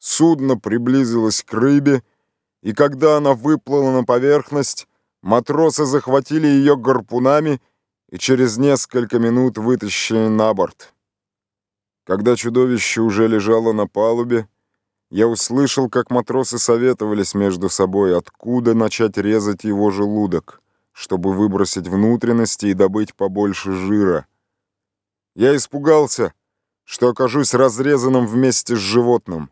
Судно приблизилось к рыбе, и когда она выплыла на поверхность, матросы захватили ее гарпунами и через несколько минут вытащили на борт. Когда чудовище уже лежало на палубе, я услышал, как матросы советовались между собой, откуда начать резать его желудок, чтобы выбросить внутренности и добыть побольше жира. Я испугался, что окажусь разрезанным вместе с животным.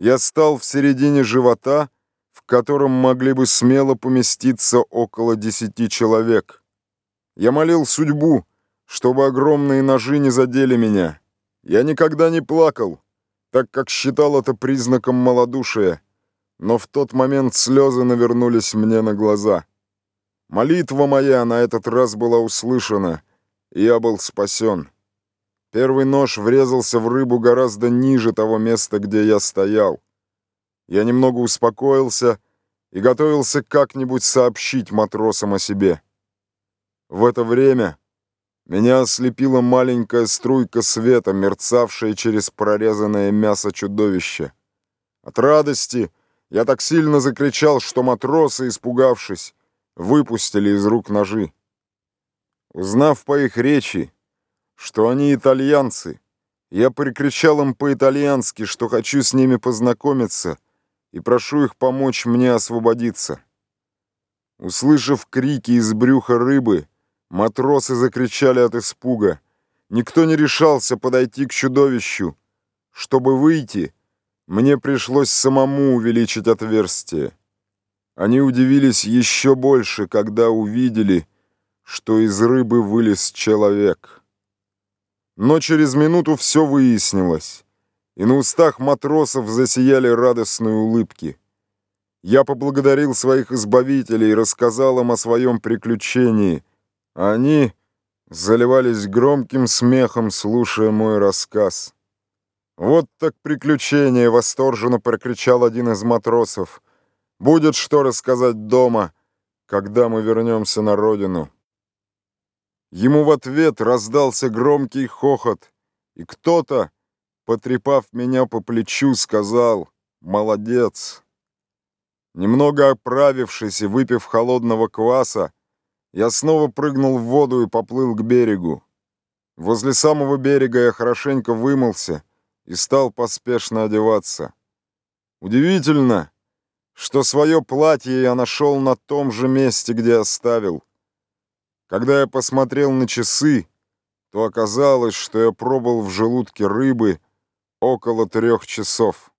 Я стал в середине живота, в котором могли бы смело поместиться около десяти человек. Я молил судьбу, чтобы огромные ножи не задели меня. Я никогда не плакал, так как считал это признаком малодушия, но в тот момент слезы навернулись мне на глаза. Молитва моя на этот раз была услышана, и я был спасен. Первый нож врезался в рыбу гораздо ниже того места, где я стоял. Я немного успокоился и готовился как-нибудь сообщить матросам о себе. В это время меня ослепила маленькая струйка света, мерцавшая через прорезанное мясо чудовища. От радости я так сильно закричал, что матросы, испугавшись, выпустили из рук ножи. Узнав по их речи, что они итальянцы, я прикричал им по-итальянски, что хочу с ними познакомиться и прошу их помочь мне освободиться. Услышав крики из брюха рыбы, Матросы закричали от испуга. Никто не решался подойти к чудовищу. Чтобы выйти, мне пришлось самому увеличить отверстие. Они удивились еще больше, когда увидели, что из рыбы вылез человек. Но через минуту все выяснилось, и на устах матросов засияли радостные улыбки. Я поблагодарил своих избавителей и рассказал им о своем приключении — они заливались громким смехом, слушая мой рассказ. «Вот так приключение!» — восторженно прокричал один из матросов. «Будет что рассказать дома, когда мы вернемся на родину». Ему в ответ раздался громкий хохот, и кто-то, потрепав меня по плечу, сказал «Молодец!». Немного оправившись и выпив холодного кваса, я снова прыгнул в воду и поплыл к берегу. Возле самого берега я хорошенько вымылся и стал поспешно одеваться. Удивительно, что свое платье я нашел на том же месте, где оставил. Когда я посмотрел на часы, то оказалось, что я пробыл в желудке рыбы около трех часов.